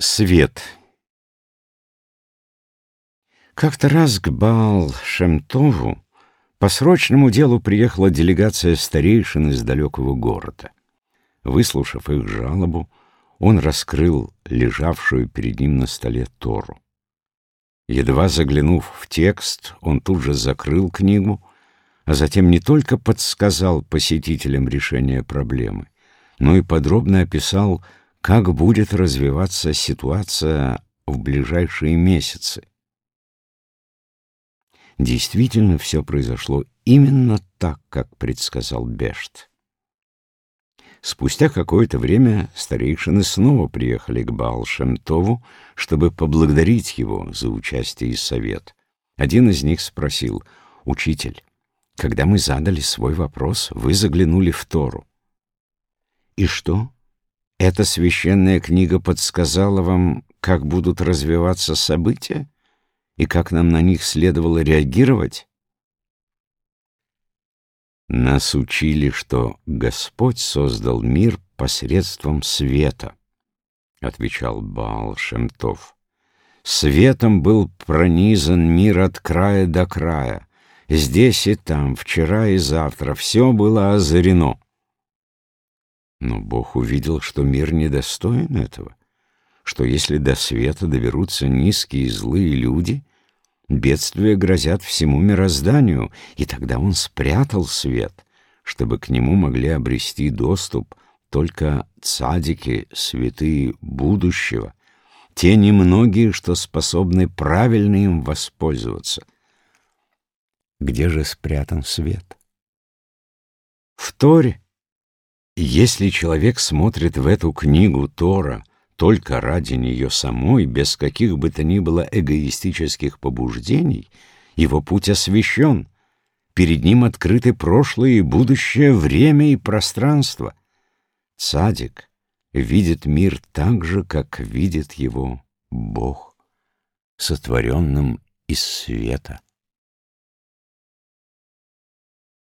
Свет Как-то раз к Баал-Шемтову по срочному делу приехала делегация старейшин из далекого города. Выслушав их жалобу, он раскрыл лежавшую перед ним на столе Тору. Едва заглянув в текст, он тут же закрыл книгу, а затем не только подсказал посетителям решение проблемы, но и подробно описал, как будет развиваться ситуация в ближайшие месяцы. Действительно, все произошло именно так, как предсказал Бешт. Спустя какое-то время старейшины снова приехали к Баал-Шемтову, чтобы поблагодарить его за участие и совет. Один из них спросил, «Учитель, когда мы задали свой вопрос, вы заглянули в Тору». «И что?» Эта священная книга подсказала вам, как будут развиваться события и как нам на них следовало реагировать? Нас учили, что Господь создал мир посредством света, — отвечал Баал Шемтов. Светом был пронизан мир от края до края. Здесь и там, вчера и завтра, все было озарено. Но Бог увидел, что мир недостоин этого, что если до света доберутся низкие и злые люди, бедствия грозят всему мирозданию, и тогда Он спрятал свет, чтобы к нему могли обрести доступ только цадики, святые будущего, те немногие, что способны правильно им воспользоваться. Где же спрятан свет? В Торе если человек смотрит в эту книгу Тора только ради нее самой, без каких бы то ни было эгоистических побуждений, его путь освящен. Перед ним открыты прошлое и будущее, время и пространство. Цадик видит мир так же, как видит его Бог, сотворенным из света.